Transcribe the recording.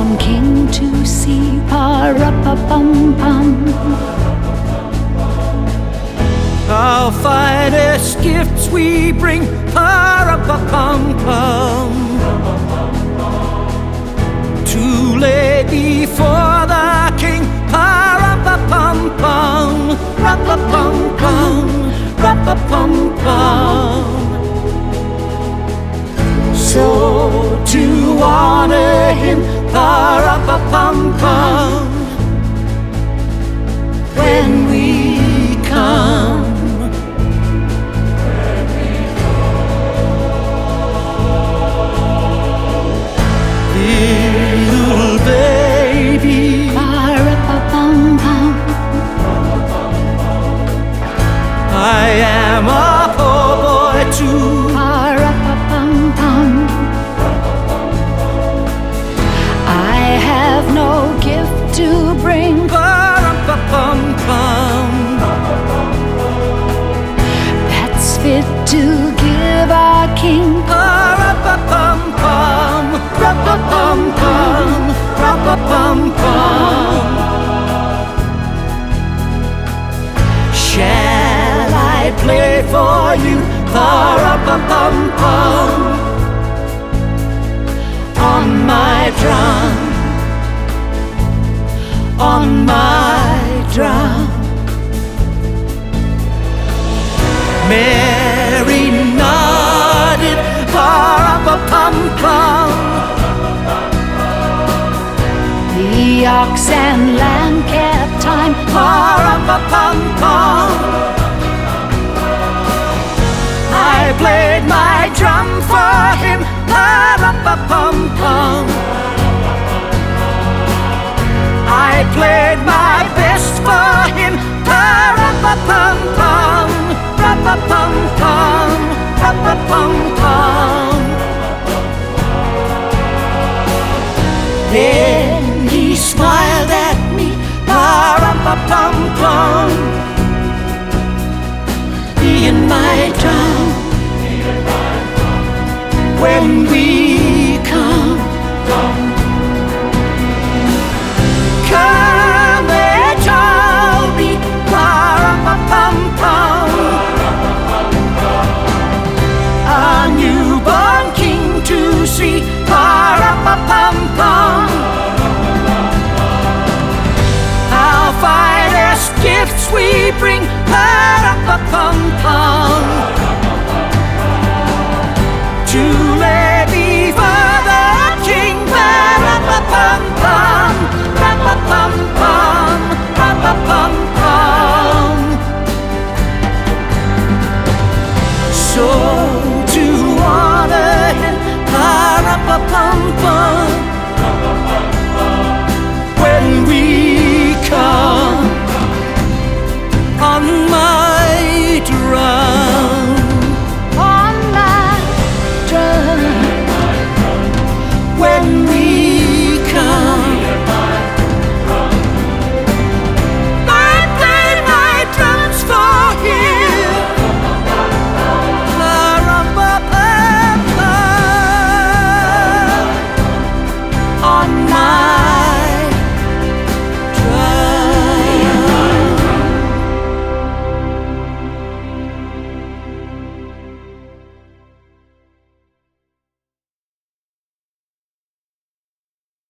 One king to see pa pa pum pum. Our finest gifts we bring pa pa pum pum. Too late. So to honor him, pa-ra-pa-pum-pum, when we come. Little baby. I am a poor boy too. To bring. That's fit to give our King. Shall I play for you? Pa-rum-pa-pum-pum. Mary nodded, pa-rum-pa-pum-pum. The ox and lamb kept time. Pa-rum-pa-pum-pum. I played my drum for him, pa-rum-pa-pum-pum. I when we come, 我